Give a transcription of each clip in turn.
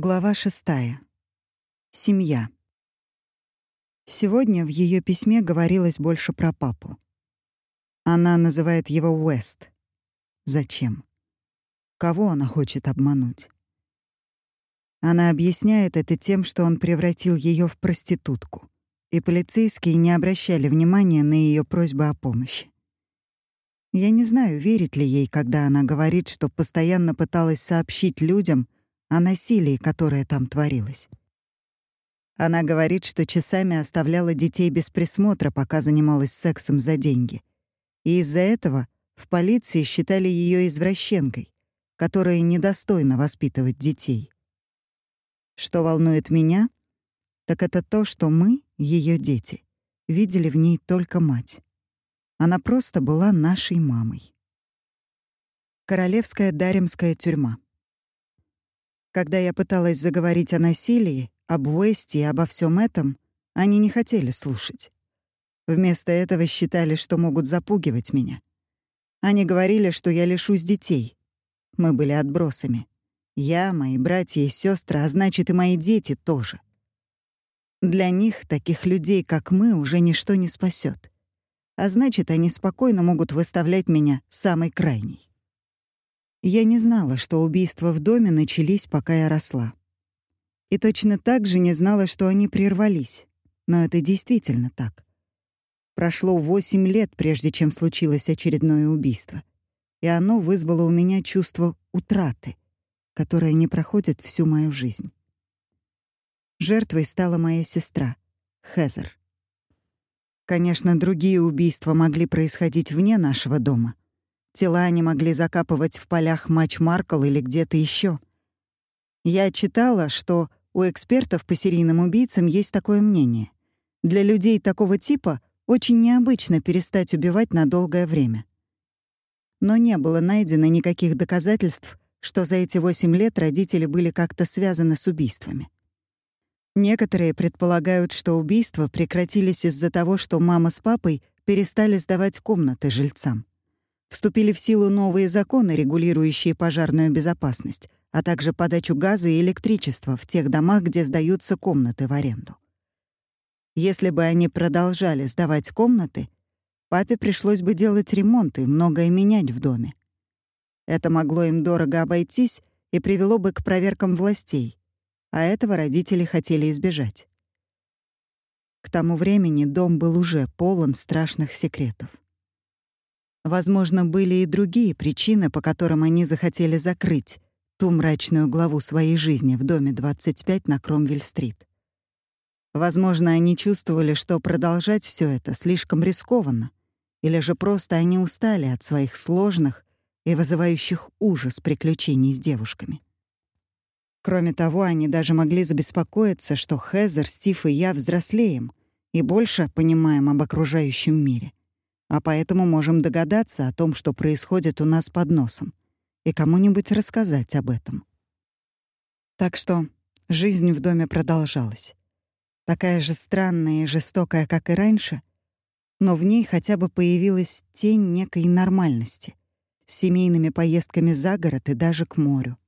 Глава шестая. Семья. Сегодня в ее письме говорилось больше про папу. Она называет его Уэст. Зачем? Кого она хочет обмануть? Она объясняет это тем, что он превратил ее в проститутку, и полицейские не обращали внимания на ее просьбы о помощи. Я не знаю, верит ли ей, когда она говорит, что постоянно пыталась сообщить людям — о насилии, которое там творилось. Она говорит, что часами оставляла детей без присмотра, пока занималась сексом за деньги. И из-за этого в полиции считали ее извращенкой, которая недостойна воспитывать детей. Что волнует меня, так это то, что мы, ее дети, видели в ней только мать. Она просто была нашей мамой. Королевская Даремская тюрьма. Когда я пыталась заговорить о насилии, об Уэсте и обо всем этом, они не хотели слушать. Вместо этого считали, что могут запугивать меня. Они говорили, что я лишусь детей. Мы были отбросами. Я, мои братья и сестры, а значит и мои дети тоже. Для них, таких людей, как мы, уже ничто не спасет. А значит, они спокойно могут выставлять меня самой крайней. Я не знала, что убийства в доме начались, пока я росла. И точно так же не знала, что они прервались. Но это действительно так. Прошло восемь лет, прежде чем случилось очередное убийство. И оно вызвало у меня чувство утраты, которое не проходит всю мою жизнь. Жертвой стала моя сестра, Хезер. Конечно, другие убийства могли происходить вне нашего дома — Тела они могли закапывать в полях Матч-Маркл или где-то еще. Я читала, что у экспертов по серийным убийцам есть такое мнение. Для людей такого типа очень необычно перестать убивать на долгое время. Но не было найдено никаких доказательств, что за эти восемь лет родители были как-то связаны с убийствами. Некоторые предполагают, что убийства прекратились из-за того, что мама с папой перестали сдавать комнаты жильцам. Вступили в силу новые законы, регулирующие пожарную безопасность, а также подачу газа и электричества в тех домах, где сдаются комнаты в аренду. Если бы они продолжали сдавать комнаты, папе пришлось бы делать ремонт и многое менять в доме. Это могло им дорого обойтись и привело бы к проверкам властей, а этого родители хотели избежать. К тому времени дом был уже полон страшных секретов. Возможно, были и другие причины, по которым они захотели закрыть ту мрачную главу своей жизни в доме 25 на Кромвель-стрит. Возможно, они чувствовали, что продолжать все это слишком рискованно, или же просто они устали от своих сложных и вызывающих ужас приключений с девушками. Кроме того, они даже могли забеспокоиться, что Хезер, Стив и я взрослеем и больше понимаем об окружающем мире а поэтому можем догадаться о том, что происходит у нас под носом, и кому-нибудь рассказать об этом. Так что жизнь в доме продолжалась. Такая же странная и жестокая, как и раньше, но в ней хотя бы появилась тень некой нормальности, с семейными поездками за город и даже к морю.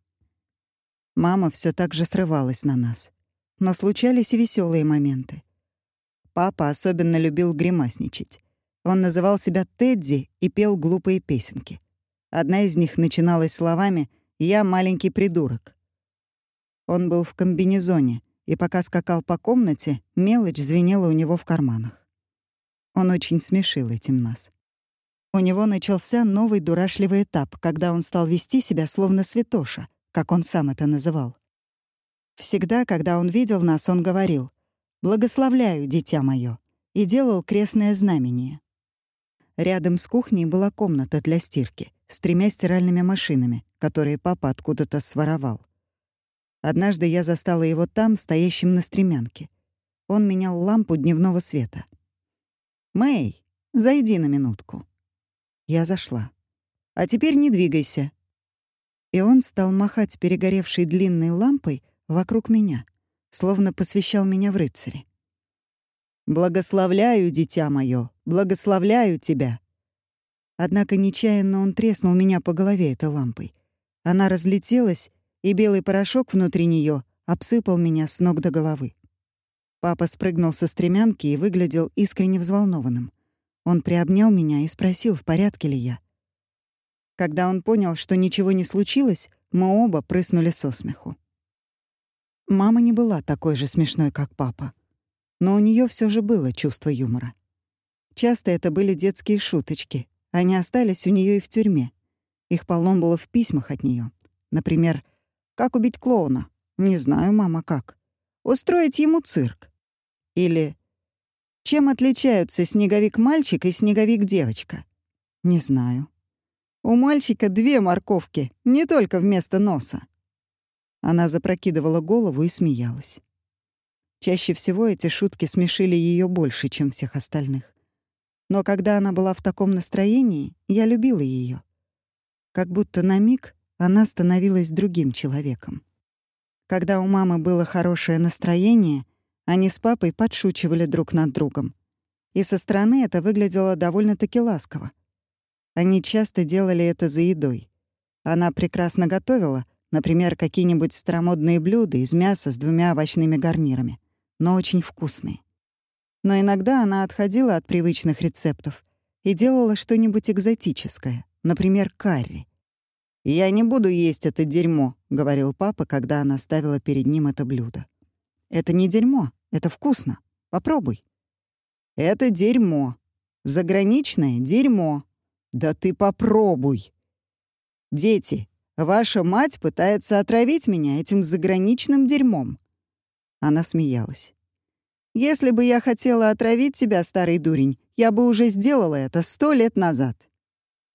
Мама все так же срывалась на нас, но случались и веселые моменты. Папа особенно любил гримасничать. Он называл себя Тедди и пел глупые песенки. Одна из них начиналась словами «Я маленький придурок». Он был в комбинезоне, и пока скакал по комнате, мелочь звенела у него в карманах. Он очень смешил этим нас. У него начался новый дурашливый этап, когда он стал вести себя словно святоша, как он сам это называл. Всегда, когда он видел нас, он говорил «Благословляю, дитя мое», и делал крестное знамение. Рядом с кухней была комната для стирки с тремя стиральными машинами, которые папа откуда-то своровал. Однажды я застала его там, стоящим на стремянке. Он менял лампу дневного света. «Мэй, зайди на минутку». Я зашла. «А теперь не двигайся». И он стал махать перегоревшей длинной лампой вокруг меня, словно посвящал меня в рыцари. «Благословляю, дитя мое, благословляю тебя». Однако нечаянно он треснул меня по голове этой лампой. Она разлетелась, и белый порошок внутри нее обсыпал меня с ног до головы. Папа спрыгнул со стремянки и выглядел искренне взволнованным. Он приобнял меня и спросил, в порядке ли я. Когда он понял, что ничего не случилось, мы оба прыснули со смеху. Мама не была такой же смешной, как папа. Но у нее все же было чувство юмора. Часто это были детские шуточки. Они остались у нее и в тюрьме. Их полно было в письмах от нее. Например, «Как убить клоуна?» «Не знаю, мама, как». «Устроить ему цирк». Или «Чем отличаются снеговик-мальчик и снеговик-девочка?» «Не знаю». «У мальчика две морковки, не только вместо носа». Она запрокидывала голову и смеялась. Чаще всего эти шутки смешили ее больше, чем всех остальных. Но когда она была в таком настроении, я любила ее. Как будто на миг она становилась другим человеком. Когда у мамы было хорошее настроение, они с папой подшучивали друг над другом. И со стороны это выглядело довольно-таки ласково. Они часто делали это за едой. Она прекрасно готовила, например, какие-нибудь старомодные блюда из мяса с двумя овощными гарнирами, но очень вкусные. Но иногда она отходила от привычных рецептов и делала что-нибудь экзотическое, например, карри. «Я не буду есть это дерьмо», — говорил папа, когда она ставила перед ним это блюдо. «Это не дерьмо, это вкусно. Попробуй». «Это дерьмо. Заграничное дерьмо. Да ты попробуй». «Дети, ваша мать пытается отравить меня этим заграничным дерьмом». Она смеялась. Если бы я хотела отравить тебя, старый дурень, я бы уже сделала это сто лет назад.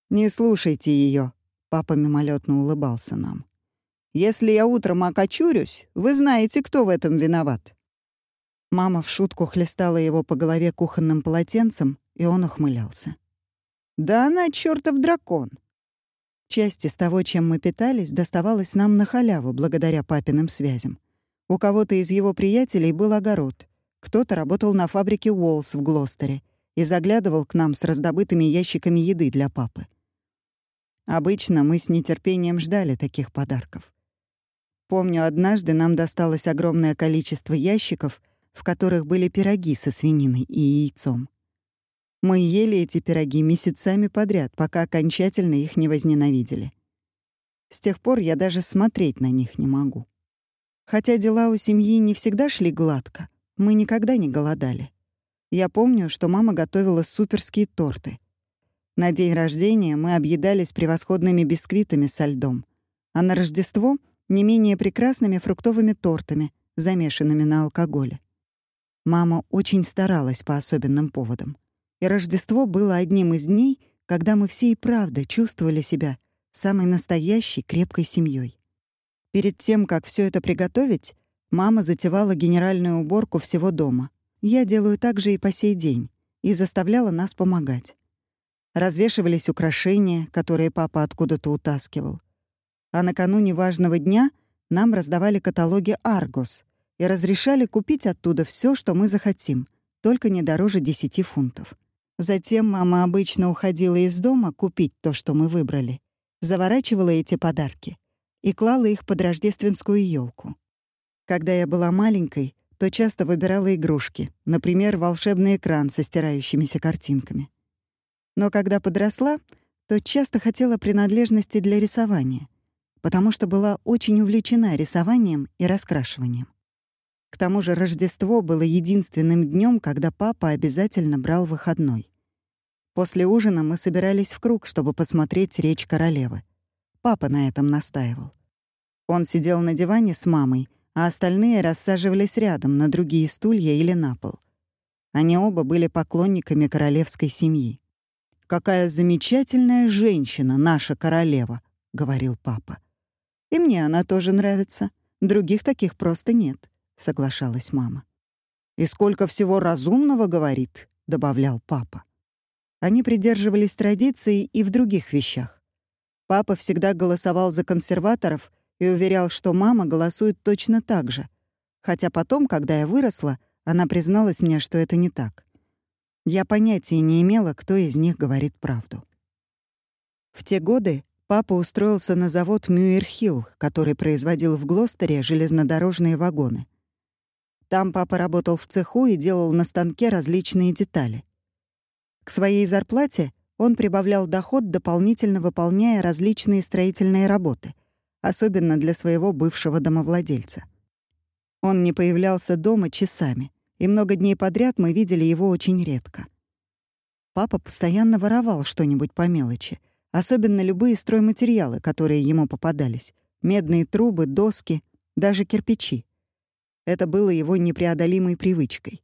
Не слушайте ее. Папа мимолетно улыбался нам. Если я утром окочурюсь, вы знаете, кто в этом виноват. Мама в шутку хлестала его по голове кухонным полотенцем, и он ухмылялся. «Да она чертов дракон!» Часть из того, чем мы питались, доставалась нам на халяву благодаря папиным связям. У кого-то из его приятелей был огород — кто-то работал на фабрике Уолс в Глостере и заглядывал к нам с раздобытыми ящиками еды для папы. Обычно мы с нетерпением ждали таких подарков. Помню, однажды нам досталось огромное количество ящиков, в которых были пироги со свининой и яйцом. Мы ели эти пироги месяцами подряд, пока окончательно их не возненавидели. С тех пор я даже смотреть на них не могу. Хотя дела у семьи не всегда шли гладко, мы никогда не голодали. Я помню, что мама готовила суперские торты. На день рождения мы объедались превосходными бисквитами со льдом, а на Рождество — не менее прекрасными фруктовыми тортами, замешанными на алкоголе. Мама очень старалась по особенным поводам. И Рождество было одним из дней, когда мы все и правда чувствовали себя самой настоящей крепкой семьей. Перед тем, как все это приготовить, Мама затевала генеральную уборку всего дома. Я делаю так же и по сей день. И заставляла нас помогать. Развешивались украшения, которые папа откуда-то утаскивал. А накануне важного дня нам раздавали каталоги «Аргос» и разрешали купить оттуда все, что мы захотим, только не дороже 10 фунтов. Затем мама обычно уходила из дома купить то, что мы выбрали, заворачивала эти подарки и клала их под рождественскую елку. Когда я была маленькой, то часто выбирала игрушки, например, волшебный экран со стирающимися картинками. Но когда подросла, то часто хотела принадлежности для рисования, потому что была очень увлечена рисованием и раскрашиванием. К тому же Рождество было единственным днем, когда папа обязательно брал выходной. После ужина мы собирались в круг, чтобы посмотреть «Речь королевы». Папа на этом настаивал. Он сидел на диване с мамой, а остальные рассаживались рядом на другие стулья или на пол. Они оба были поклонниками королевской семьи. «Какая замечательная женщина наша королева», — говорил папа. «И мне она тоже нравится. Других таких просто нет», — соглашалась мама. «И сколько всего разумного говорит», — добавлял папа. Они придерживались традиций и в других вещах. Папа всегда голосовал за консерваторов и уверял, что мама голосует точно так же. Хотя потом, когда я выросла, она призналась мне, что это не так. Я понятия не имела, кто из них говорит правду. В те годы папа устроился на завод Мюирхилл, который производил в Глостере железнодорожные вагоны. Там папа работал в цеху и делал на станке различные детали. К своей зарплате он прибавлял доход, дополнительно выполняя различные строительные работы, особенно для своего бывшего домовладельца. Он не появлялся дома часами, и много дней подряд мы видели его очень редко. Папа постоянно воровал что-нибудь по мелочи, особенно любые стройматериалы, которые ему попадались — медные трубы, доски, даже кирпичи. Это было его непреодолимой привычкой.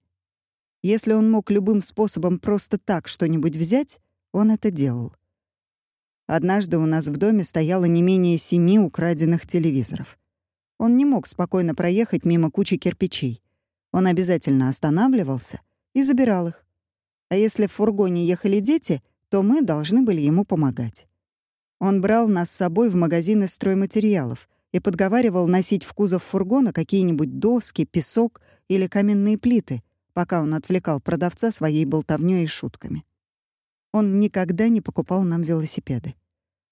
Если он мог любым способом просто так что-нибудь взять, он это делал. Однажды у нас в доме стояло не менее семи украденных телевизоров. Он не мог спокойно проехать мимо кучи кирпичей. Он обязательно останавливался и забирал их. А если в фургоне ехали дети, то мы должны были ему помогать. Он брал нас с собой в магазины стройматериалов и подговаривал носить в кузов фургона какие-нибудь доски, песок или каменные плиты, пока он отвлекал продавца своей болтовнёй и шутками. Он никогда не покупал нам велосипеды.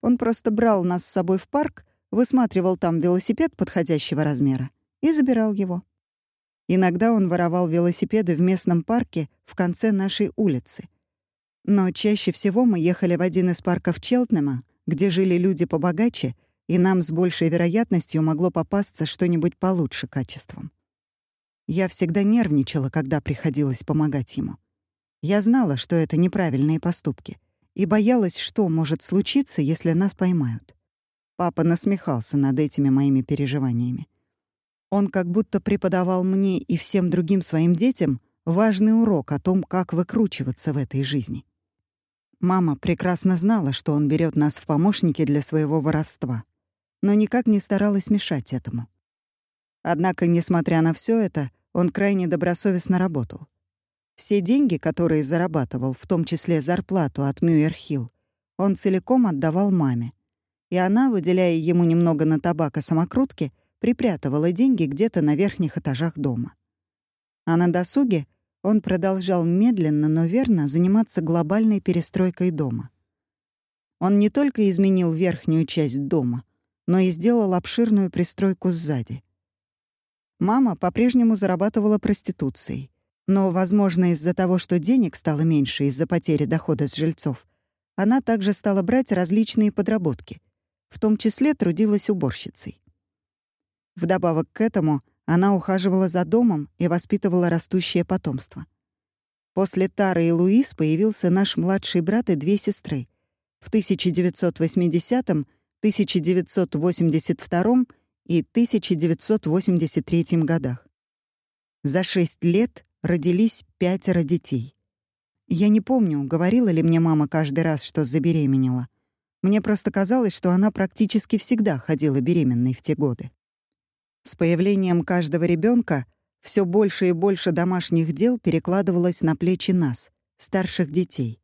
Он просто брал нас с собой в парк, высматривал там велосипед подходящего размера и забирал его. Иногда он воровал велосипеды в местном парке в конце нашей улицы. Но чаще всего мы ехали в один из парков Челтнема, где жили люди побогаче, и нам с большей вероятностью могло попасться что-нибудь получше качеством. Я всегда нервничала, когда приходилось помогать ему. Я знала, что это неправильные поступки, и боялась, что может случиться, если нас поймают. Папа насмехался над этими моими переживаниями. Он как будто преподавал мне и всем другим своим детям важный урок о том, как выкручиваться в этой жизни. Мама прекрасно знала, что он берет нас в помощники для своего воровства, но никак не старалась мешать этому. Однако, несмотря на все это, он крайне добросовестно работал. Все деньги, которые зарабатывал, в том числе зарплату от Мюэрхилл, он целиком отдавал маме. И она, выделяя ему немного на табак и самокрутки, припрятывала деньги где-то на верхних этажах дома. А на досуге он продолжал медленно, но верно заниматься глобальной перестройкой дома. Он не только изменил верхнюю часть дома, но и сделал обширную пристройку сзади. Мама по-прежнему зарабатывала проституцией, но, возможно, из-за того, что денег стало меньше из-за потери дохода с жильцов, она также стала брать различные подработки, в том числе трудилась уборщицей. Вдобавок к этому она ухаживала за домом и воспитывала растущее потомство. После Тары и Луис появился наш младший брат и две сестры. В 1980, 1982 и 1983 годах. За шесть лет родились пятеро детей. Я не помню, говорила ли мне мама каждый раз, что забеременела. Мне просто казалось, что она практически всегда ходила беременной в те годы. С появлением каждого ребенка все больше и больше домашних дел перекладывалось на плечи нас, старших детей.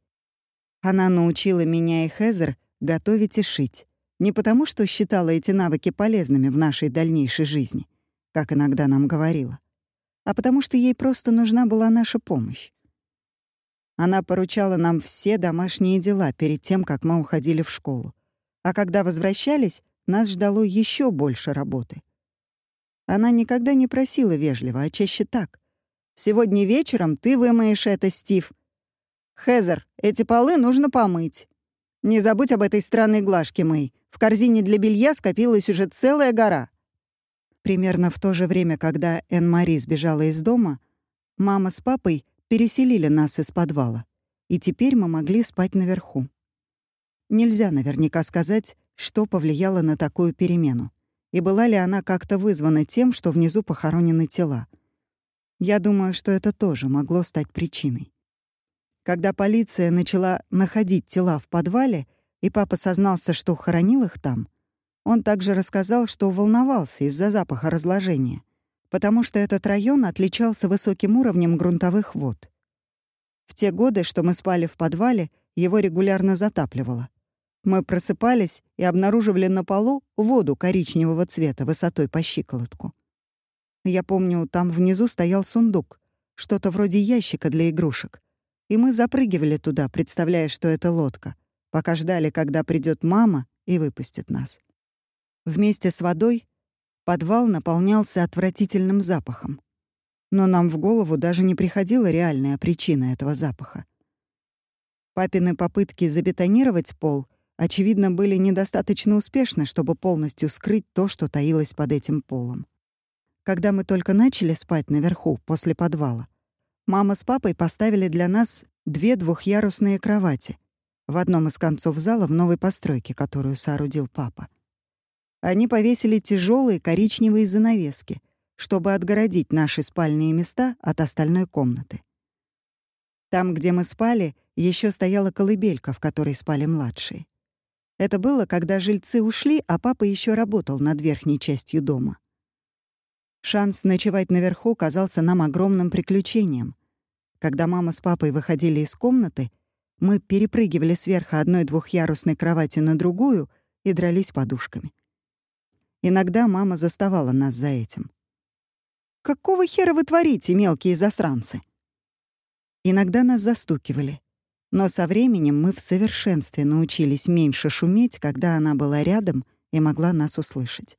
Она научила меня и Хезер готовить и шить. Не потому, что считала эти навыки полезными в нашей дальнейшей жизни, как иногда нам говорила, а потому что ей просто нужна была наша помощь. Она поручала нам все домашние дела перед тем, как мы уходили в школу. А когда возвращались, нас ждало еще больше работы — она никогда не просила вежливо, а чаще так. «Сегодня вечером ты вымоешь это, Стив. Хезер, эти полы нужно помыть. Не забудь об этой странной глажке, Мэй. В корзине для белья скопилась уже целая гора». Примерно в то же время, когда Энн-Мари сбежала из дома, мама с папой переселили нас из подвала, и теперь мы могли спать наверху. Нельзя наверняка сказать, что повлияло на такую перемену и была ли она как-то вызвана тем, что внизу похоронены тела. Я думаю, что это тоже могло стать причиной. Когда полиция начала находить тела в подвале, и папа сознался, что хоронил их там, он также рассказал, что волновался из-за запаха разложения, потому что этот район отличался высоким уровнем грунтовых вод. В те годы, что мы спали в подвале, его регулярно затапливало. Мы просыпались и обнаруживали на полу воду коричневого цвета высотой по щиколотку. Я помню, там внизу стоял сундук, что-то вроде ящика для игрушек. И мы запрыгивали туда, представляя, что это лодка, пока ждали, когда придет мама и выпустит нас. Вместе с водой подвал наполнялся отвратительным запахом. Но нам в голову даже не приходила реальная причина этого запаха. Папины попытки забетонировать пол, очевидно, были недостаточно успешны, чтобы полностью скрыть то, что таилось под этим полом. Когда мы только начали спать наверху, после подвала, мама с папой поставили для нас две двухъярусные кровати в одном из концов зала в новой постройке, которую соорудил папа. Они повесили тяжелые коричневые занавески, чтобы отгородить наши спальные места от остальной комнаты. Там, где мы спали, еще стояла колыбелька, в которой спали младшие. Это было, когда жильцы ушли, а папа еще работал над верхней частью дома. Шанс ночевать наверху казался нам огромным приключением. Когда мама с папой выходили из комнаты, мы перепрыгивали сверху одной двухъярусной кроватью на другую и дрались подушками. Иногда мама заставала нас за этим. «Какого хера вы творите, мелкие засранцы?» Иногда нас застукивали. Но со временем мы в совершенстве научились меньше шуметь, когда она была рядом и могла нас услышать.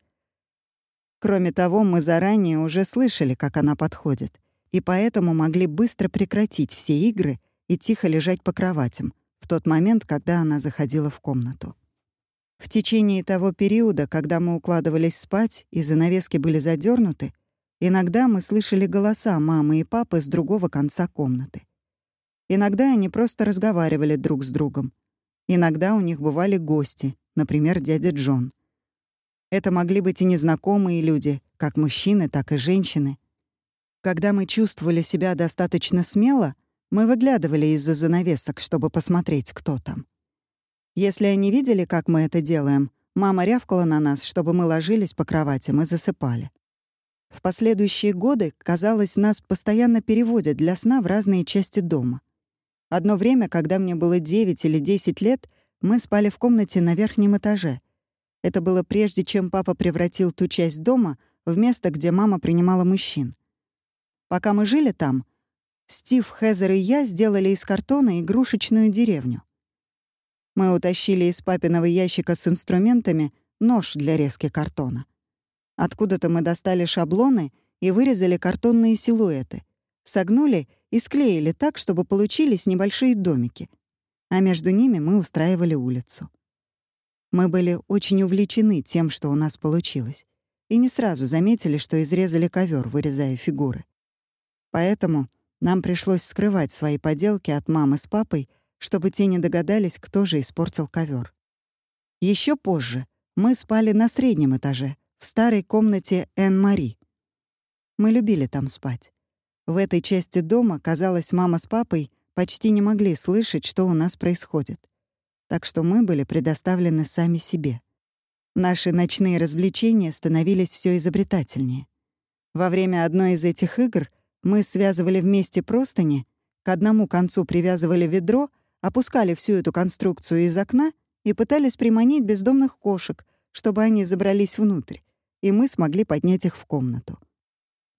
Кроме того, мы заранее уже слышали, как она подходит, и поэтому могли быстро прекратить все игры и тихо лежать по кроватям в тот момент, когда она заходила в комнату. В течение того периода, когда мы укладывались спать и занавески были задернуты, иногда мы слышали голоса мамы и папы с другого конца комнаты. Иногда они просто разговаривали друг с другом. Иногда у них бывали гости, например, дядя Джон. Это могли быть и незнакомые люди, как мужчины, так и женщины. Когда мы чувствовали себя достаточно смело, мы выглядывали из-за занавесок, чтобы посмотреть, кто там. Если они видели, как мы это делаем, мама рявкала на нас, чтобы мы ложились по кроватям и засыпали. В последующие годы, казалось, нас постоянно переводят для сна в разные части дома. Одно время, когда мне было 9 или 10 лет, мы спали в комнате на верхнем этаже. Это было прежде, чем папа превратил ту часть дома в место, где мама принимала мужчин. Пока мы жили там, Стив, Хезер и я сделали из картона игрушечную деревню. Мы утащили из папиного ящика с инструментами нож для резки картона. Откуда-то мы достали шаблоны и вырезали картонные силуэты, согнули и склеили так, чтобы получились небольшие домики. А между ними мы устраивали улицу. Мы были очень увлечены тем, что у нас получилось, и не сразу заметили, что изрезали ковер, вырезая фигуры. Поэтому нам пришлось скрывать свои поделки от мамы с папой, чтобы те не догадались, кто же испортил ковер. Еще позже мы спали на среднем этаже, в старой комнате Эн-Мари. Мы любили там спать. В этой части дома, казалось, мама с папой почти не могли слышать, что у нас происходит. Так что мы были предоставлены сами себе. Наши ночные развлечения становились все изобретательнее. Во время одной из этих игр мы связывали вместе простыни, к одному концу привязывали ведро, опускали всю эту конструкцию из окна и пытались приманить бездомных кошек, чтобы они забрались внутрь, и мы смогли поднять их в комнату.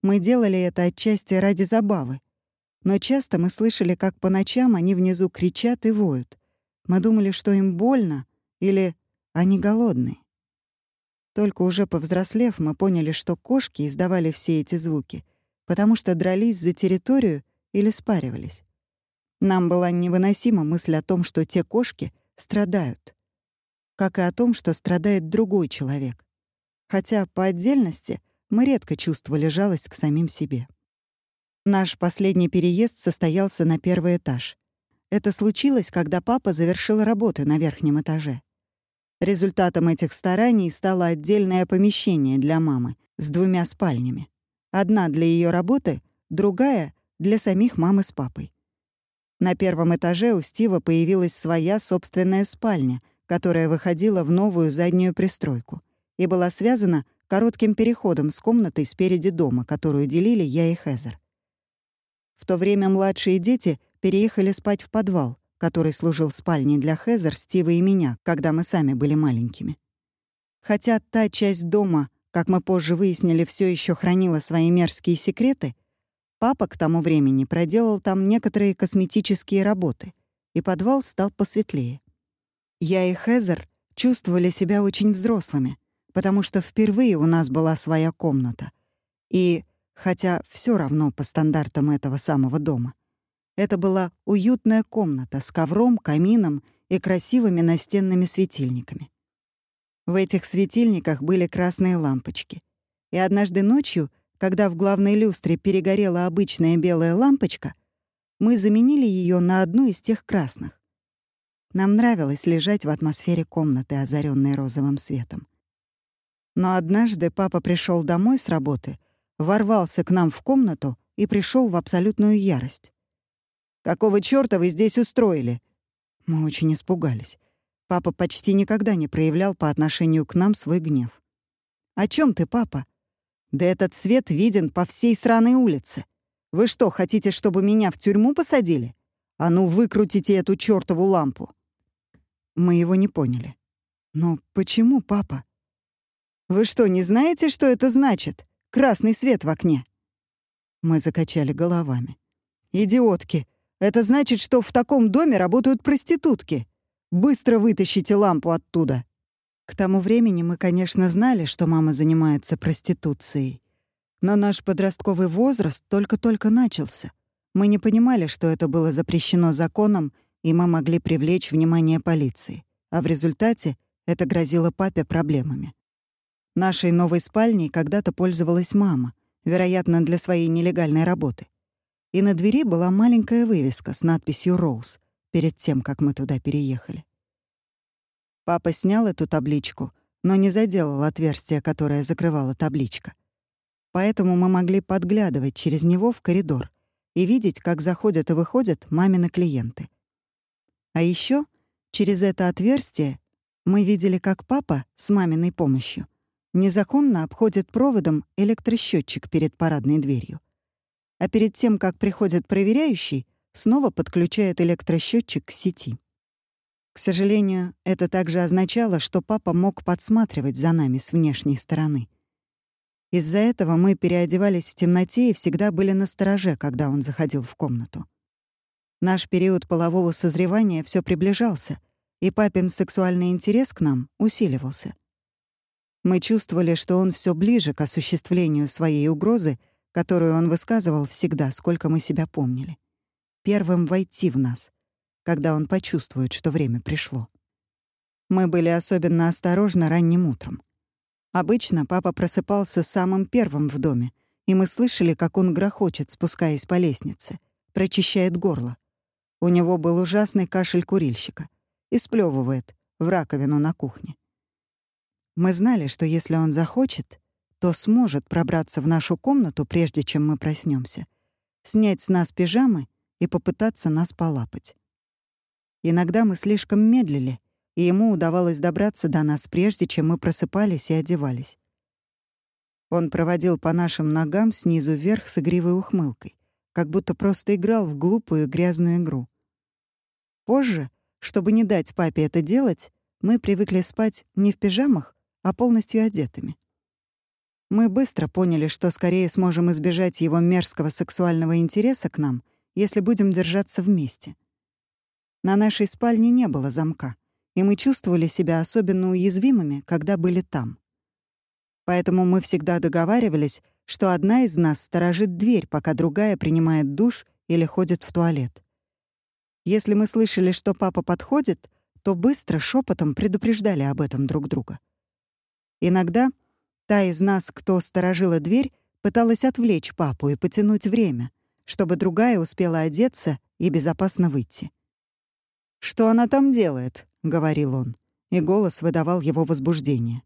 Мы делали это отчасти ради забавы. Но часто мы слышали, как по ночам они внизу кричат и воют. Мы думали, что им больно или они голодные. Только уже повзрослев, мы поняли, что кошки издавали все эти звуки, потому что дрались за территорию или спаривались. Нам была невыносима мысль о том, что те кошки страдают, как и о том, что страдает другой человек. Хотя по отдельности мы редко чувствовали жалость к самим себе. Наш последний переезд состоялся на первый этаж. Это случилось, когда папа завершил работы на верхнем этаже. Результатом этих стараний стало отдельное помещение для мамы с двумя спальнями. Одна для ее работы, другая — для самих мамы с папой. На первом этаже у Стива появилась своя собственная спальня, которая выходила в новую заднюю пристройку и была связана коротким переходом с комнатой спереди дома, которую делили я и Хезер. В то время младшие дети переехали спать в подвал, который служил спальней для Хезер, Стива и меня, когда мы сами были маленькими. Хотя та часть дома, как мы позже выяснили, все еще хранила свои мерзкие секреты, папа к тому времени проделал там некоторые косметические работы, и подвал стал посветлее. Я и Хезер чувствовали себя очень взрослыми, потому что впервые у нас была своя комната. И, хотя все равно по стандартам этого самого дома, это была уютная комната с ковром, камином и красивыми настенными светильниками. В этих светильниках были красные лампочки. И однажды ночью, когда в главной люстре перегорела обычная белая лампочка, мы заменили ее на одну из тех красных. Нам нравилось лежать в атмосфере комнаты, озаренной розовым светом. Но однажды папа пришел домой с работы, ворвался к нам в комнату и пришел в абсолютную ярость. «Какого чёрта вы здесь устроили?» Мы очень испугались. Папа почти никогда не проявлял по отношению к нам свой гнев. «О чем ты, папа?» «Да этот свет виден по всей сраной улице. Вы что, хотите, чтобы меня в тюрьму посадили? А ну, выкрутите эту чёртову лампу!» Мы его не поняли. «Но почему, папа?» «Вы что, не знаете, что это значит? Красный свет в окне?» Мы закачали головами. «Идиотки! Это значит, что в таком доме работают проститутки. Быстро вытащите лампу оттуда!» К тому времени мы, конечно, знали, что мама занимается проституцией. Но наш подростковый возраст только-только начался. Мы не понимали, что это было запрещено законом — и мы могли привлечь внимание полиции, а в результате это грозило папе проблемами. Нашей новой спальней когда-то пользовалась мама, вероятно, для своей нелегальной работы. И на двери была маленькая вывеска с надписью «Роуз» перед тем, как мы туда переехали. Папа снял эту табличку, но не заделал отверстие, которое закрывала табличка. Поэтому мы могли подглядывать через него в коридор и видеть, как заходят и выходят мамины клиенты — а еще через это отверстие мы видели, как папа с маминой помощью незаконно обходит проводом электросчетчик перед парадной дверью. А перед тем, как приходит проверяющий, снова подключает электросчетчик к сети. К сожалению, это также означало, что папа мог подсматривать за нами с внешней стороны. Из-за этого мы переодевались в темноте и всегда были на стороже, когда он заходил в комнату. Наш период полового созревания все приближался, и папин сексуальный интерес к нам усиливался. Мы чувствовали, что он все ближе к осуществлению своей угрозы, которую он высказывал всегда, сколько мы себя помнили. Первым войти в нас, когда он почувствует, что время пришло. Мы были особенно осторожны ранним утром. Обычно папа просыпался самым первым в доме, и мы слышали, как он грохочет, спускаясь по лестнице, прочищает горло. У него был ужасный кашель курильщика и сплёвывает в раковину на кухне. Мы знали, что если он захочет, то сможет пробраться в нашу комнату, прежде чем мы проснемся, снять с нас пижамы и попытаться нас полапать. Иногда мы слишком медлили, и ему удавалось добраться до нас, прежде чем мы просыпались и одевались. Он проводил по нашим ногам снизу вверх с игривой ухмылкой как будто просто играл в глупую грязную игру. Позже, чтобы не дать папе это делать, мы привыкли спать не в пижамах, а полностью одетыми. Мы быстро поняли, что скорее сможем избежать его мерзкого сексуального интереса к нам, если будем держаться вместе. На нашей спальне не было замка, и мы чувствовали себя особенно уязвимыми, когда были там. Поэтому мы всегда договаривались, что одна из нас сторожит дверь, пока другая принимает душ или ходит в туалет. Если мы слышали, что папа подходит, то быстро шепотом предупреждали об этом друг друга. Иногда та из нас, кто сторожила дверь, пыталась отвлечь папу и потянуть время, чтобы другая успела одеться и безопасно выйти. «Что она там делает?» — говорил он, и голос выдавал его возбуждение.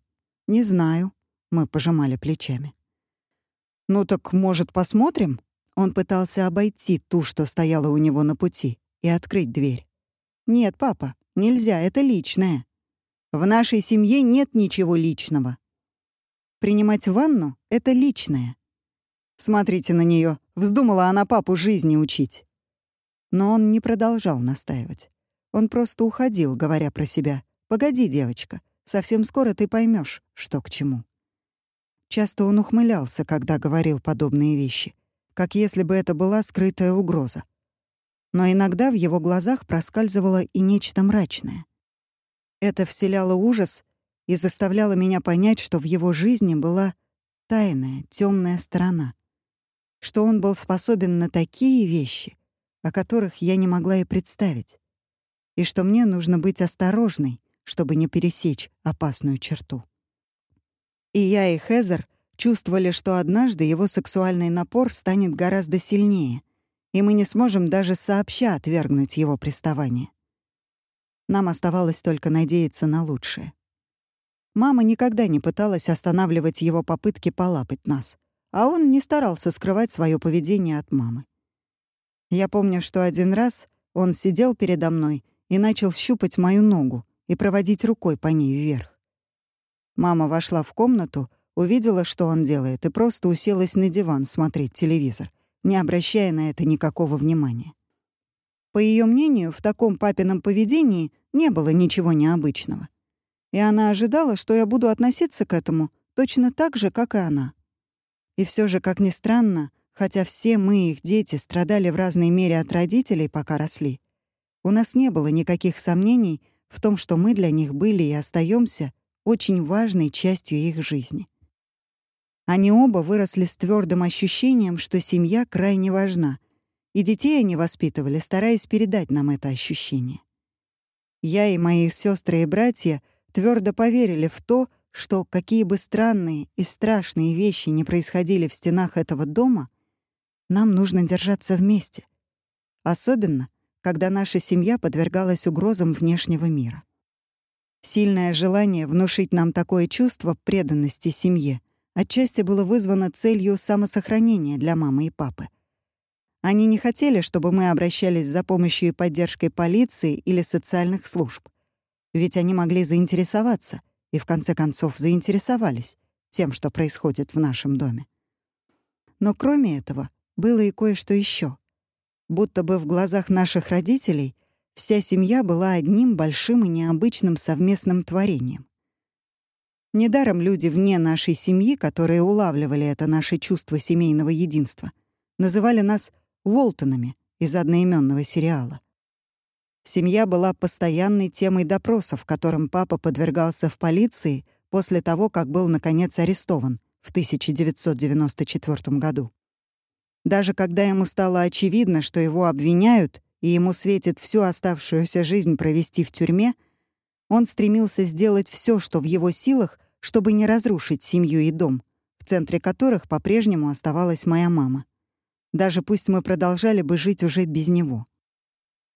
«Не знаю», — мы пожимали плечами. «Ну так, может, посмотрим?» Он пытался обойти ту, что стояла у него на пути, и открыть дверь. «Нет, папа, нельзя, это личное. В нашей семье нет ничего личного. Принимать ванну — это личное. Смотрите на нее, вздумала она папу жизни учить». Но он не продолжал настаивать. Он просто уходил, говоря про себя. «Погоди, девочка, совсем скоро ты поймешь, что к чему». Часто он ухмылялся, когда говорил подобные вещи, как если бы это была скрытая угроза. Но иногда в его глазах проскальзывало и нечто мрачное. Это вселяло ужас и заставляло меня понять, что в его жизни была тайная, темная сторона, что он был способен на такие вещи, о которых я не могла и представить, и что мне нужно быть осторожной, чтобы не пересечь опасную черту. И я, и Хезер чувствовали, что однажды его сексуальный напор станет гораздо сильнее, и мы не сможем даже сообща отвергнуть его приставание. Нам оставалось только надеяться на лучшее. Мама никогда не пыталась останавливать его попытки полапать нас, а он не старался скрывать свое поведение от мамы. Я помню, что один раз он сидел передо мной и начал щупать мою ногу и проводить рукой по ней вверх. Мама вошла в комнату, увидела, что он делает, и просто уселась на диван смотреть телевизор, не обращая на это никакого внимания. По ее мнению, в таком папином поведении не было ничего необычного. И она ожидала, что я буду относиться к этому точно так же, как и она. И все же, как ни странно, хотя все мы, их дети, страдали в разной мере от родителей, пока росли, у нас не было никаких сомнений в том, что мы для них были и остаемся очень важной частью их жизни. Они оба выросли с твердым ощущением, что семья крайне важна, и детей они воспитывали, стараясь передать нам это ощущение. Я и мои сестры и братья твердо поверили в то, что какие бы странные и страшные вещи не происходили в стенах этого дома, нам нужно держаться вместе. Особенно, когда наша семья подвергалась угрозам внешнего мира. Сильное желание внушить нам такое чувство преданности семье отчасти было вызвано целью самосохранения для мамы и папы. Они не хотели, чтобы мы обращались за помощью и поддержкой полиции или социальных служб. Ведь они могли заинтересоваться, и в конце концов заинтересовались тем, что происходит в нашем доме. Но кроме этого, было и кое-что еще. Будто бы в глазах наших родителей вся семья была одним большим и необычным совместным творением. Недаром люди вне нашей семьи, которые улавливали это наше чувство семейного единства, называли нас Уолтонами из одноименного сериала. Семья была постоянной темой допросов, которым папа подвергался в полиции после того, как был, наконец, арестован в 1994 году. Даже когда ему стало очевидно, что его обвиняют, и ему светит всю оставшуюся жизнь провести в тюрьме, он стремился сделать все, что в его силах, чтобы не разрушить семью и дом, в центре которых по-прежнему оставалась моя мама. Даже пусть мы продолжали бы жить уже без него.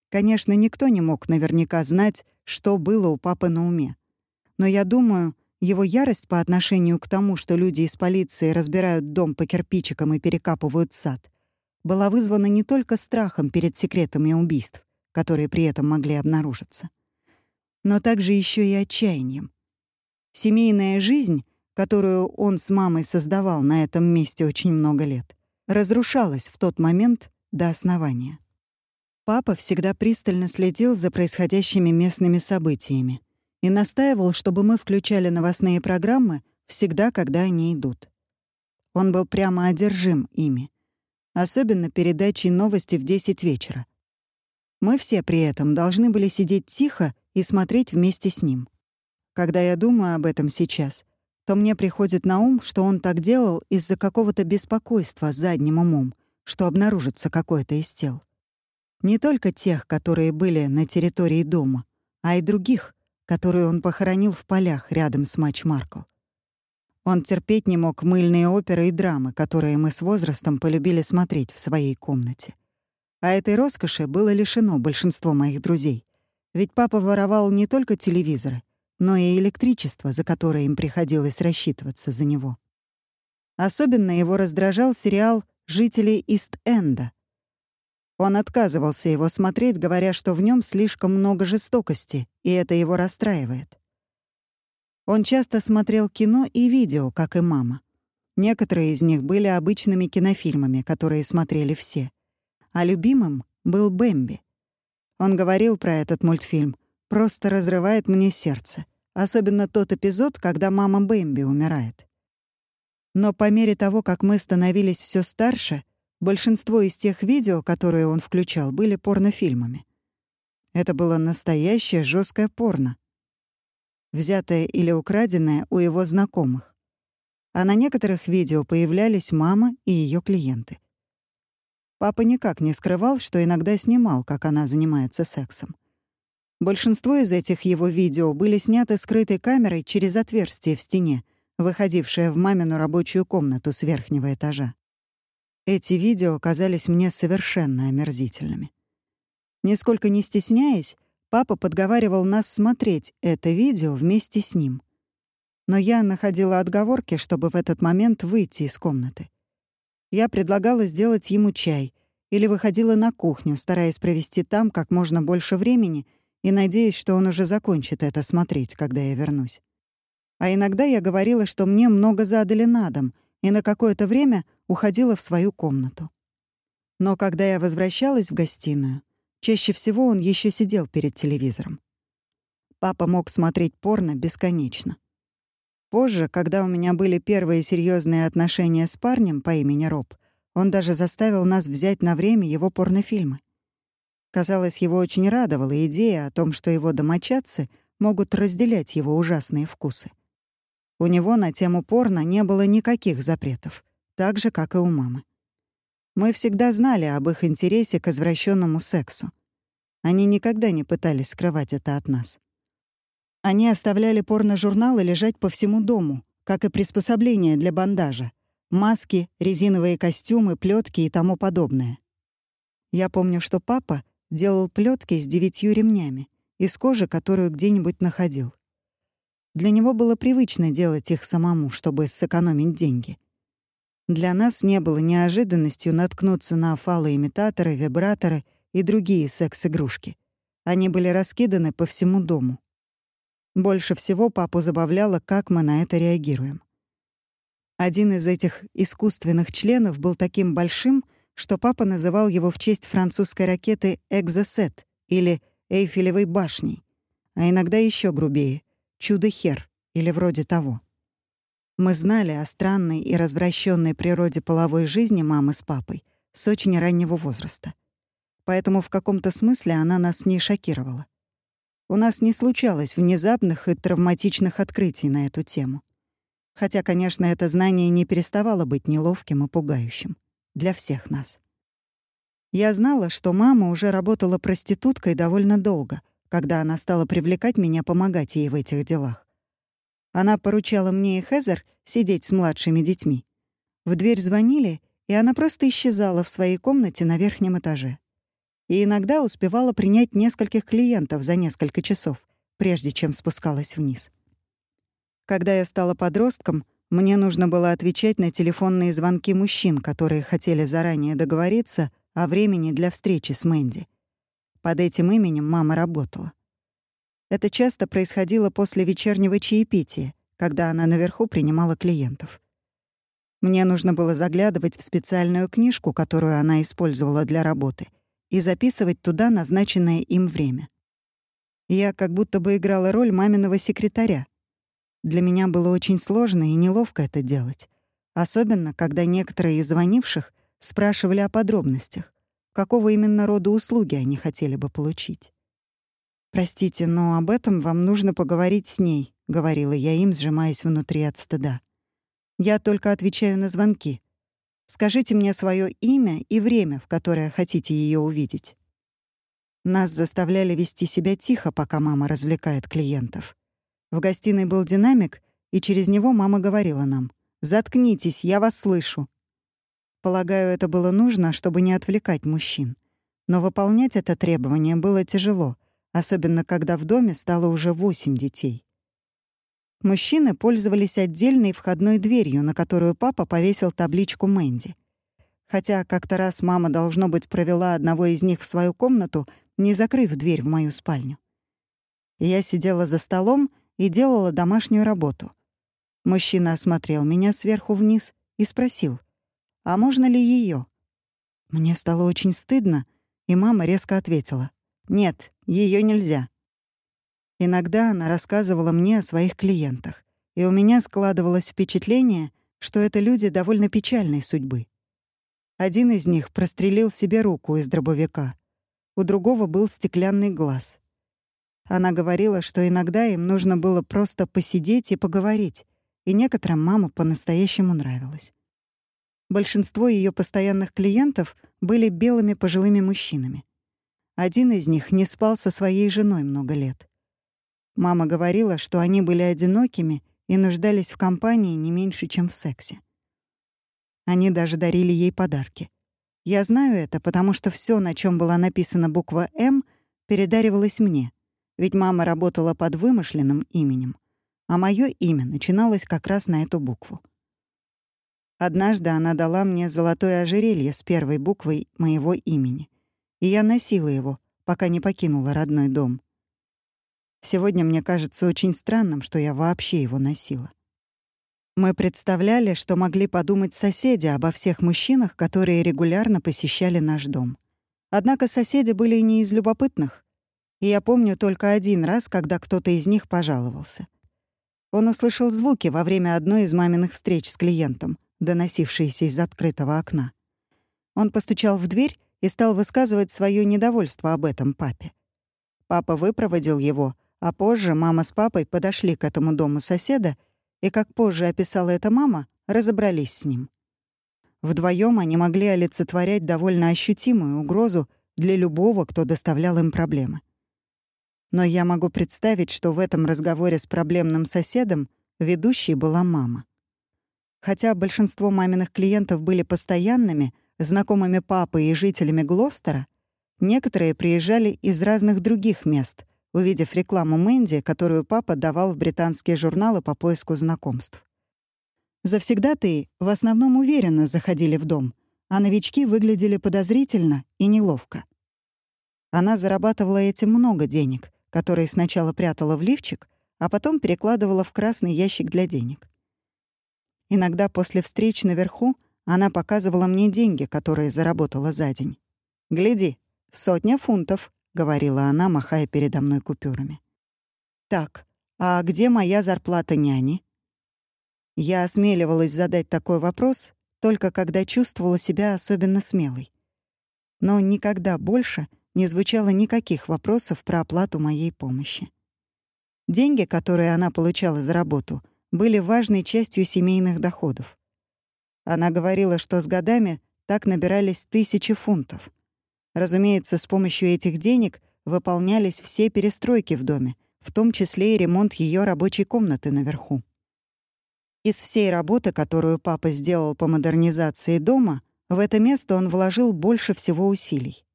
Конечно, никто не мог наверняка знать, что было у папы на уме. Но я думаю, его ярость по отношению к тому, что люди из полиции разбирают дом по кирпичикам и перекапывают сад, была вызвана не только страхом перед секретами убийств, которые при этом могли обнаружиться, но также еще и отчаянием. Семейная жизнь, которую он с мамой создавал на этом месте очень много лет, разрушалась в тот момент до основания. Папа всегда пристально следил за происходящими местными событиями, и настаивал, чтобы мы включали новостные программы всегда, когда они идут. Он был прямо одержим ими. Особенно передачей новости в 10 вечера. Мы все при этом должны были сидеть тихо и смотреть вместе с ним. Когда я думаю об этом сейчас, то мне приходит на ум, что он так делал из-за какого-то беспокойства задним умом, что обнаружится какое-то из тел. Не только тех, которые были на территории дома, а и других, которую он похоронил в полях рядом с Матч Маркл. Он терпеть не мог мыльные оперы и драмы, которые мы с возрастом полюбили смотреть в своей комнате. А этой роскоши было лишено большинство моих друзей. Ведь папа воровал не только телевизоры, но и электричество, за которое им приходилось рассчитываться за него. Особенно его раздражал сериал «Жители Ист-Энда», он отказывался его смотреть, говоря, что в нем слишком много жестокости, и это его расстраивает. Он часто смотрел кино и видео, как и мама. Некоторые из них были обычными кинофильмами, которые смотрели все. А любимым был «Бэмби». Он говорил про этот мультфильм «Просто разрывает мне сердце», особенно тот эпизод, когда мама Бэмби умирает. Но по мере того, как мы становились все старше — Большинство из тех видео, которые он включал, были порнофильмами. Это было настоящее жесткое порно. взятое или украденное у его знакомых. А на некоторых видео появлялись мама и ее клиенты. Папа никак не скрывал, что иногда снимал, как она занимается сексом. Большинство из этих его видео были сняты скрытой камерой через отверстие в стене, выходившее в мамину рабочую комнату с верхнего этажа. Эти видео казались мне совершенно омерзительными. Нисколько не стесняясь, папа подговаривал нас смотреть это видео вместе с ним. Но я находила отговорки, чтобы в этот момент выйти из комнаты. Я предлагала сделать ему чай или выходила на кухню, стараясь провести там как можно больше времени и надеясь, что он уже закончит это смотреть, когда я вернусь. А иногда я говорила, что мне много задали на дом, и на какое-то время уходила в свою комнату. Но когда я возвращалась в гостиную, чаще всего он еще сидел перед телевизором. Папа мог смотреть порно бесконечно. Позже, когда у меня были первые серьезные отношения с парнем по имени Роб, он даже заставил нас взять на время его порнофильмы. Казалось, его очень радовала идея о том, что его домочадцы могут разделять его ужасные вкусы. У него на тему порно не было никаких запретов, так же, как и у мамы. Мы всегда знали об их интересе к извращенному сексу. Они никогда не пытались скрывать это от нас. Они оставляли порно-журналы лежать по всему дому, как и приспособления для бандажа — маски, резиновые костюмы, плетки и тому подобное. Я помню, что папа делал плетки с девятью ремнями из кожи, которую где-нибудь находил. Для него было привычно делать их самому, чтобы сэкономить деньги. Для нас не было неожиданностью наткнуться на фалоимитаторы, вибраторы и другие секс-игрушки. Они были раскиданы по всему дому. Больше всего папу забавляло, как мы на это реагируем. Один из этих искусственных членов был таким большим, что папа называл его в честь французской ракеты «Экзосет» или «Эйфелевой башней», а иногда еще грубее чудо-хер или вроде того. Мы знали о странной и развращенной природе половой жизни мамы с папой с очень раннего возраста. Поэтому в каком-то смысле она нас не шокировала. У нас не случалось внезапных и травматичных открытий на эту тему. Хотя, конечно, это знание не переставало быть неловким и пугающим. Для всех нас. Я знала, что мама уже работала проституткой довольно долго — когда она стала привлекать меня помогать ей в этих делах. Она поручала мне и Хезер сидеть с младшими детьми. В дверь звонили, и она просто исчезала в своей комнате на верхнем этаже. И иногда успевала принять нескольких клиентов за несколько часов, прежде чем спускалась вниз. Когда я стала подростком, мне нужно было отвечать на телефонные звонки мужчин, которые хотели заранее договориться о времени для встречи с Мэнди. Под этим именем мама работала. Это часто происходило после вечернего чаепития, когда она наверху принимала клиентов. Мне нужно было заглядывать в специальную книжку, которую она использовала для работы, и записывать туда назначенное им время. Я как будто бы играла роль маминого секретаря. Для меня было очень сложно и неловко это делать, особенно когда некоторые из звонивших спрашивали о подробностях какого именно рода услуги они хотели бы получить. «Простите, но об этом вам нужно поговорить с ней», — говорила я им, сжимаясь внутри от стыда. «Я только отвечаю на звонки. Скажите мне свое имя и время, в которое хотите ее увидеть». Нас заставляли вести себя тихо, пока мама развлекает клиентов. В гостиной был динамик, и через него мама говорила нам «Заткнитесь, я вас слышу». Полагаю, это было нужно, чтобы не отвлекать мужчин. Но выполнять это требование было тяжело, особенно когда в доме стало уже восемь детей. Мужчины пользовались отдельной входной дверью, на которую папа повесил табличку Мэнди. Хотя как-то раз мама, должно быть, провела одного из них в свою комнату, не закрыв дверь в мою спальню. Я сидела за столом и делала домашнюю работу. Мужчина осмотрел меня сверху вниз и спросил, а можно ли ее? Мне стало очень стыдно, и мама резко ответила. «Нет, ее нельзя». Иногда она рассказывала мне о своих клиентах, и у меня складывалось впечатление, что это люди довольно печальной судьбы. Один из них прострелил себе руку из дробовика, у другого был стеклянный глаз. она говорила, что иногда им нужно было просто посидеть и поговорить, и некоторым мама по-настоящему нравилась. Большинство ее постоянных клиентов были белыми пожилыми мужчинами. Один из них не спал со своей женой много лет. Мама говорила, что они были одинокими и нуждались в компании не меньше, чем в сексе. Они даже дарили ей подарки. Я знаю это, потому что все, на чем была написана буква «М», передаривалось мне, ведь мама работала под вымышленным именем, а мое имя начиналось как раз на эту букву. Однажды она дала мне золотое ожерелье с первой буквой моего имени, и я носила его, пока не покинула родной дом. Сегодня мне кажется очень странным, что я вообще его носила. Мы представляли, что могли подумать соседи обо всех мужчинах, которые регулярно посещали наш дом. Однако соседи были не из любопытных, и я помню только один раз, когда кто-то из них пожаловался. Он услышал звуки во время одной из маминых встреч с клиентом, доносившиеся из открытого окна. Он постучал в дверь и стал высказывать свое недовольство об этом папе. Папа выпроводил его, а позже мама с папой подошли к этому дому соседа и, как позже описала эта мама, разобрались с ним. Вдвоем они могли олицетворять довольно ощутимую угрозу для любого, кто доставлял им проблемы. Но я могу представить, что в этом разговоре с проблемным соседом ведущей была мама. Хотя большинство маминых клиентов были постоянными, знакомыми папы и жителями Глостера, некоторые приезжали из разных других мест — увидев рекламу Мэнди, которую папа давал в британские журналы по поиску знакомств. Завсегдатые в основном уверенно заходили в дом, а новички выглядели подозрительно и неловко. Она зарабатывала этим много денег, которые сначала прятала в лифчик, а потом перекладывала в красный ящик для денег. Иногда после встреч наверху она показывала мне деньги, которые заработала за день. «Гляди, сотня фунтов», говорила она, махая передо мной купюрами. «Так, а где моя зарплата няни?» Я осмеливалась задать такой вопрос только когда чувствовала себя особенно смелой. Но никогда больше не звучало никаких вопросов про оплату моей помощи. Деньги, которые она получала за работу, были важной частью семейных доходов. Она говорила, что с годами так набирались тысячи фунтов. Разумеется, с помощью этих денег выполнялись все перестройки в доме, в том числе и ремонт ее рабочей комнаты наверху. Из всей работы, которую папа сделал по модернизации дома, в это место он вложил больше всего усилий.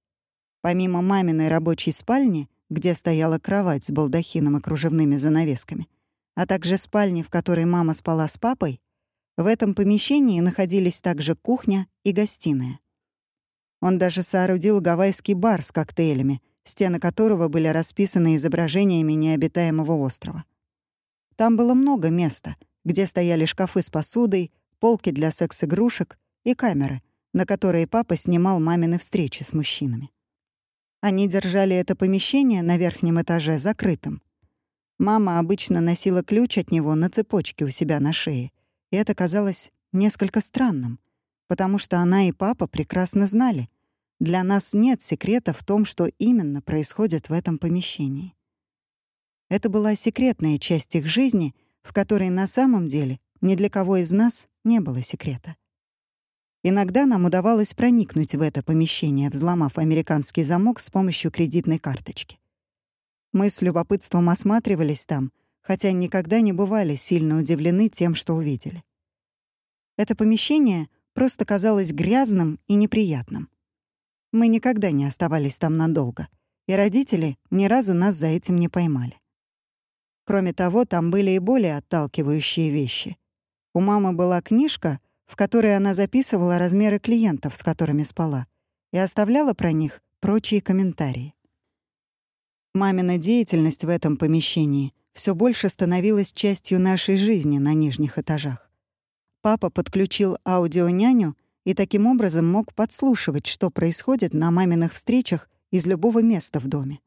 Помимо маминой рабочей спальни, где стояла кровать с балдахином и кружевными занавесками, а также спальни, в которой мама спала с папой, в этом помещении находились также кухня и гостиная. Он даже соорудил гавайский бар с коктейлями, стены которого были расписаны изображениями необитаемого острова. Там было много места, где стояли шкафы с посудой, полки для секс-игрушек и камеры, на которые папа снимал мамины встречи с мужчинами. Они держали это помещение на верхнем этаже закрытым. Мама обычно носила ключ от него на цепочке у себя на шее, и это казалось несколько странным — потому что она и папа прекрасно знали, для нас нет секрета в том, что именно происходит в этом помещении. Это была секретная часть их жизни, в которой на самом деле ни для кого из нас не было секрета. Иногда нам удавалось проникнуть в это помещение, взломав американский замок с помощью кредитной карточки. Мы с любопытством осматривались там, хотя никогда не бывали сильно удивлены тем, что увидели. Это помещение — просто казалось грязным и неприятным. Мы никогда не оставались там надолго, и родители ни разу нас за этим не поймали. Кроме того, там были и более отталкивающие вещи. У мамы была книжка, в которой она записывала размеры клиентов, с которыми спала, и оставляла про них прочие комментарии. Мамина деятельность в этом помещении все больше становилась частью нашей жизни на нижних этажах. Папа подключил аудионяню и таким образом мог подслушивать, что происходит на маминых встречах из любого места в доме.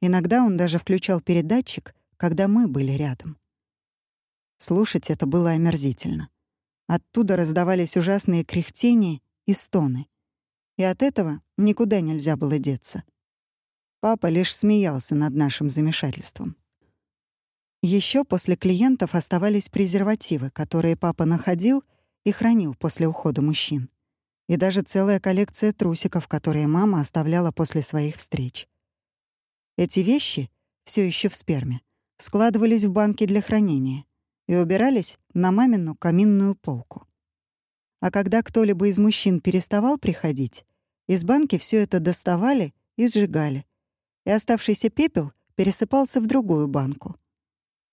Иногда он даже включал передатчик, когда мы были рядом. Слушать это было омерзительно. Оттуда раздавались ужасные кряхтения и стоны. И от этого никуда нельзя было деться. Папа лишь смеялся над нашим замешательством. Еще после клиентов оставались презервативы, которые папа находил и хранил после ухода мужчин. И даже целая коллекция трусиков, которые мама оставляла после своих встреч. Эти вещи, все еще в сперме, складывались в банки для хранения и убирались на мамину каминную полку. А когда кто-либо из мужчин переставал приходить, из банки все это доставали и сжигали, и оставшийся пепел пересыпался в другую банку.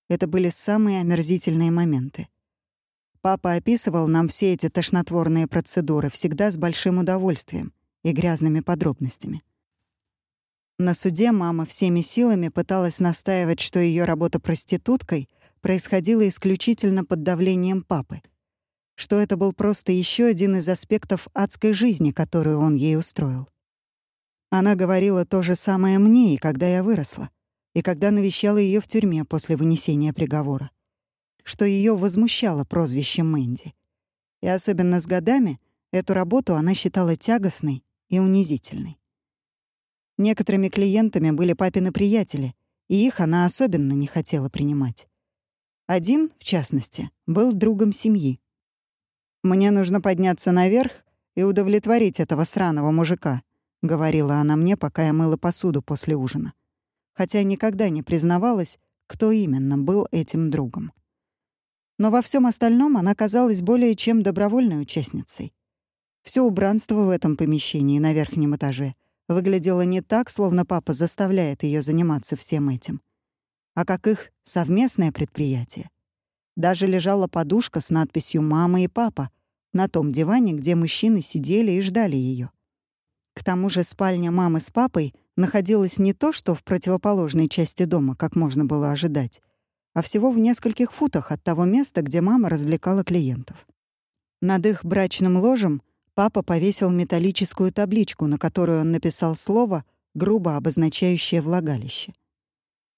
Это были самые омерзительные моменты. Папа описывал нам все эти тошнотворные процедуры всегда с большим удовольствием и грязными подробностями. На суде мама всеми силами пыталась настаивать, что ее работа проституткой происходила исключительно под давлением папы, что это был просто еще один из аспектов адской жизни, которую он ей устроил. Она говорила то же самое мне и когда я выросла, и когда навещала ее в тюрьме после вынесения приговора, что ее возмущало прозвище Мэнди. И особенно с годами эту работу она считала тягостной и унизительной. Некоторыми клиентами были папины приятели, и их она особенно не хотела принимать. Один, в частности, был другом семьи. «Мне нужно подняться наверх и удовлетворить этого сраного мужика», — говорила она мне, пока я мыла посуду после ужина. Хотя никогда не признавалась, кто именно был этим другом. Но во всем остальном она казалась более чем добровольной участницей. Все убранство в этом помещении на верхнем этаже выглядело не так, словно папа заставляет ее заниматься всем этим, а как их совместное предприятие. Даже лежала подушка с надписью «Мама и папа» на том диване, где мужчины сидели и ждали ее. К тому же спальня мамы с папой находилась не то, что в противоположной части дома, как можно было ожидать, а всего в нескольких футах от того места, где мама развлекала клиентов. Над их брачным ложем папа повесил металлическую табличку, на которую он написал слово, грубо обозначающее влагалище.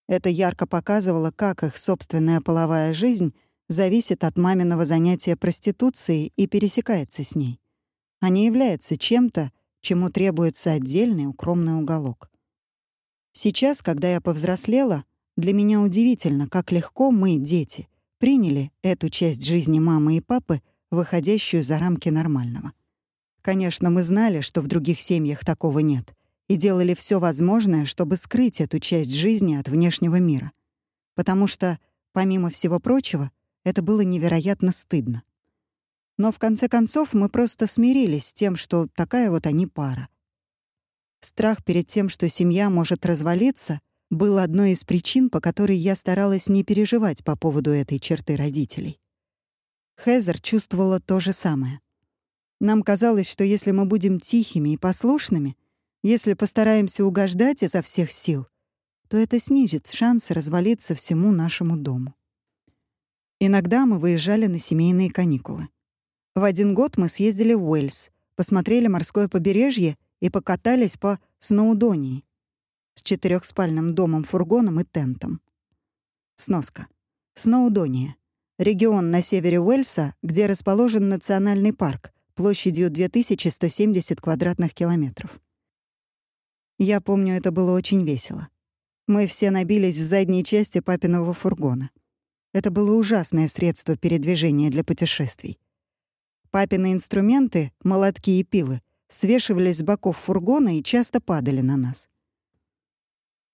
Это ярко показывало, как их собственная половая жизнь зависит от маминого занятия проституцией и пересекается с ней, а не является чем-то, чему требуется отдельный укромный уголок. Сейчас, когда я повзрослела, для меня удивительно, как легко мы, дети, приняли эту часть жизни мамы и папы, выходящую за рамки нормального. Конечно, мы знали, что в других семьях такого нет, и делали все возможное, чтобы скрыть эту часть жизни от внешнего мира. Потому что, помимо всего прочего, это было невероятно стыдно. Но в конце концов мы просто смирились с тем, что такая вот они пара. Страх перед тем, что семья может развалиться, был одной из причин, по которой я старалась не переживать по поводу этой черты родителей. Хезер чувствовала то же самое. Нам казалось, что если мы будем тихими и послушными, если постараемся угождать изо всех сил, то это снизит шансы развалиться всему нашему дому. Иногда мы выезжали на семейные каникулы. В один год мы съездили в Уэльс, посмотрели морское побережье и покатались по Сноудонии с четырехспальным домом-фургоном и тентом. Сноска. Сноудония. Регион на севере Уэльса, где расположен национальный парк площадью 2170 квадратных километров. Я помню, это было очень весело. Мы все набились в задней части папиного фургона. Это было ужасное средство передвижения для путешествий. Папины инструменты, молотки и пилы, свешивались с боков фургона и часто падали на нас.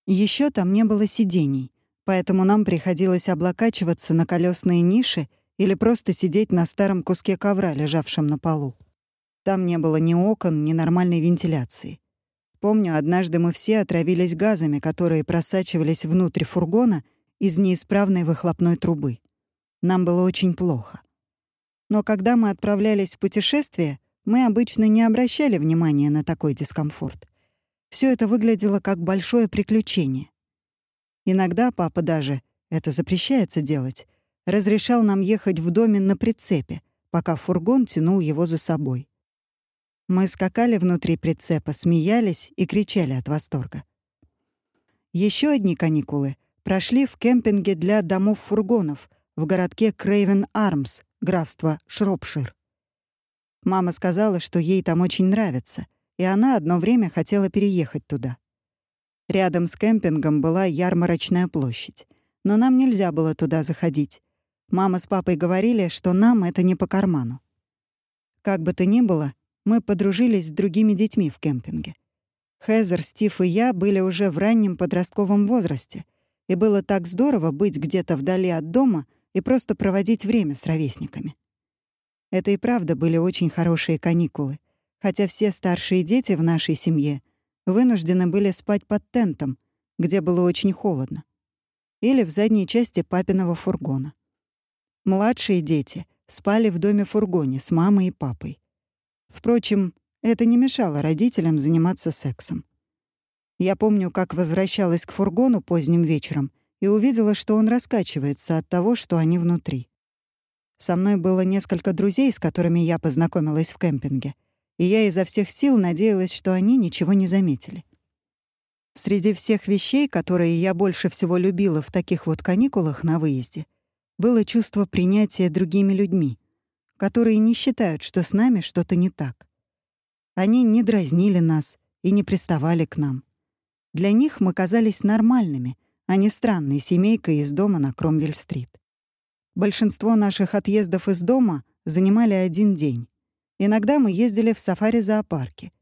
Еще там не было сидений, поэтому нам приходилось облокачиваться на колесные ниши или просто сидеть на старом куске ковра, лежавшем на полу. Там не было ни окон, ни нормальной вентиляции. Помню, однажды мы все отравились газами, которые просачивались внутрь фургона из неисправной выхлопной трубы. Нам было очень плохо. Но когда мы отправлялись в путешествие, мы обычно не обращали внимания на такой дискомфорт. Все это выглядело как большое приключение. Иногда папа даже, это запрещается делать, разрешал нам ехать в доме на прицепе, пока фургон тянул его за собой. Мы скакали внутри прицепа, смеялись и кричали от восторга. Еще одни каникулы прошли в кемпинге для домов-фургонов в городке Крейвен-Армс, графство Шропшир. Мама сказала, что ей там очень нравится, и она одно время хотела переехать туда. Рядом с кемпингом была ярмарочная площадь. Но нам нельзя было туда заходить. Мама с папой говорили, что нам это не по карману. Как бы то ни было, мы подружились с другими детьми в кемпинге. Хезер, Стив и я были уже в раннем подростковом возрасте, и было так здорово быть где-то вдали от дома и просто проводить время с ровесниками. Это и правда были очень хорошие каникулы, хотя все старшие дети в нашей семье вынуждены были спать под тентом, где было очень холодно, или в задней части папиного фургона. Младшие дети спали в доме-фургоне с мамой и папой. Впрочем, это не мешало родителям заниматься сексом. Я помню, как возвращалась к фургону поздним вечером и увидела, что он раскачивается от того, что они внутри. Со мной было несколько друзей, с которыми я познакомилась в кемпинге, и я изо всех сил надеялась, что они ничего не заметили. Среди всех вещей, которые я больше всего любила в таких вот каникулах на выезде, было чувство принятия другими людьми, которые не считают, что с нами что-то не так. Они не дразнили нас и не приставали к нам. Для них мы казались нормальными, а не странной семейкой из дома на Кромвель-стрит. Большинство наших отъездов из дома занимали один день. Иногда мы ездили в сафари-зоопарке.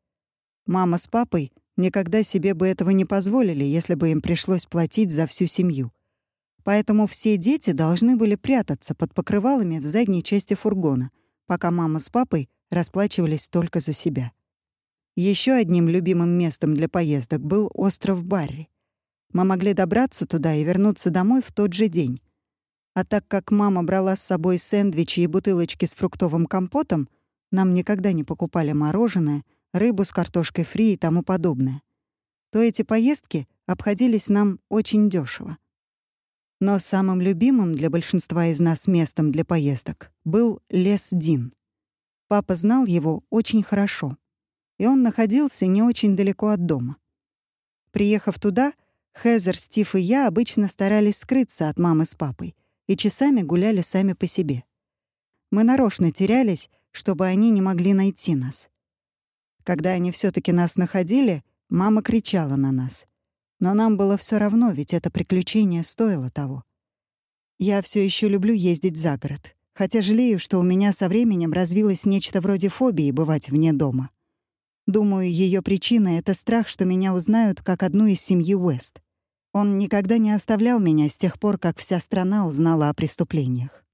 Мама с папой никогда себе бы этого не позволили, если бы им пришлось платить за всю семью. Поэтому все дети должны были прятаться под покрывалами в задней части фургона, пока мама с папой расплачивались только за себя. Еще одним любимым местом для поездок был остров Барри. Мы могли добраться туда и вернуться домой в тот же день. А так как мама брала с собой сэндвичи и бутылочки с фруктовым компотом, нам никогда не покупали мороженое, рыбу с картошкой фри и тому подобное, то эти поездки обходились нам очень дешево. Но самым любимым для большинства из нас местом для поездок был лес Дин. Папа знал его очень хорошо, и он находился не очень далеко от дома. Приехав туда, Хезер, Стив и я обычно старались скрыться от мамы с папой и часами гуляли сами по себе. Мы нарочно терялись, чтобы они не могли найти нас. Когда они все таки нас находили, мама кричала на нас — но нам было все равно, ведь это приключение стоило того. Я все еще люблю ездить за город, хотя жалею, что у меня со временем развилось нечто вроде фобии бывать вне дома. Думаю, ее причина — это страх, что меня узнают как одну из семьи Уэст. Он никогда не оставлял меня с тех пор, как вся страна узнала о преступлениях.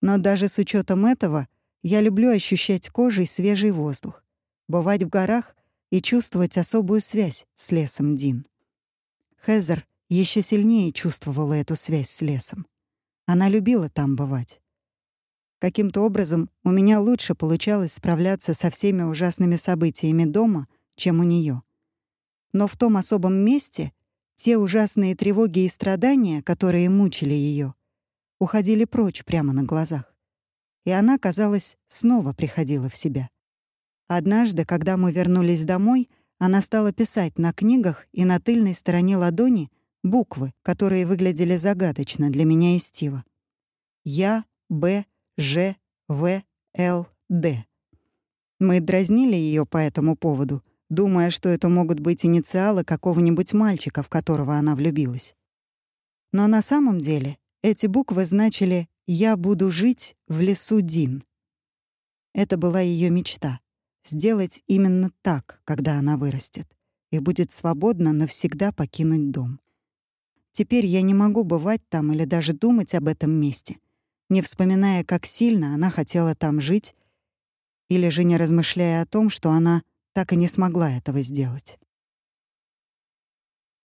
Но даже с учетом этого я люблю ощущать кожей свежий воздух, бывать в горах и чувствовать особую связь с лесом Дин. Хезер еще сильнее чувствовала эту связь с лесом. Она любила там бывать. Каким-то образом у меня лучше получалось справляться со всеми ужасными событиями дома, чем у нее. Но в том особом месте те ужасные тревоги и страдания, которые мучили ее, уходили прочь прямо на глазах. И она, казалось, снова приходила в себя. Однажды, когда мы вернулись домой, она стала писать на книгах и на тыльной стороне ладони буквы, которые выглядели загадочно для меня и Стива. Я, Б, Ж, В, Л, Д. Мы дразнили ее по этому поводу, думая, что это могут быть инициалы какого-нибудь мальчика, в которого она влюбилась. Но на самом деле эти буквы значили «Я буду жить в лесу Дин». Это была ее мечта сделать именно так, когда она вырастет, и будет свободна навсегда покинуть дом. Теперь я не могу бывать там или даже думать об этом месте, не вспоминая, как сильно она хотела там жить, или же не размышляя о том, что она так и не смогла этого сделать.